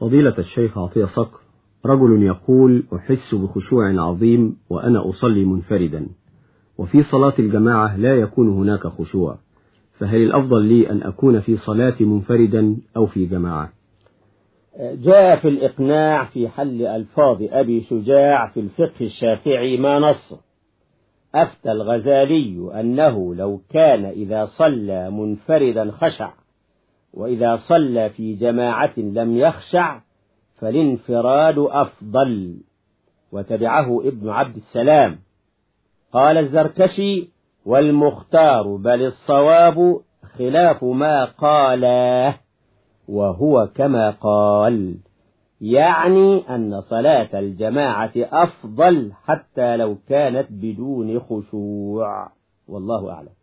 فضيلة الشيخ عطية صقر رجل يقول أحس بخشوع عظيم وأنا أصلي منفردا وفي صلاة الجماعة لا يكون هناك خشوع فهل الأفضل لي أن أكون في صلاتي منفردا أو في جماعة؟ جاء في الإقناع في حل ألفاظ أبي شجاع في الفقه الشافعي ما نص أفتى الغزالي أنه لو كان إذا صلى منفردا خشع. وإذا صلى في جماعة لم يخشع فالانفراد أفضل. وتبعه ابن عبد السلام. قال الزركشي والمختار بل الصواب خلاف ما قالاه وهو كما قال يعني أن صلاة الجماعة أفضل حتى لو كانت بدون خشوع. والله أعلم.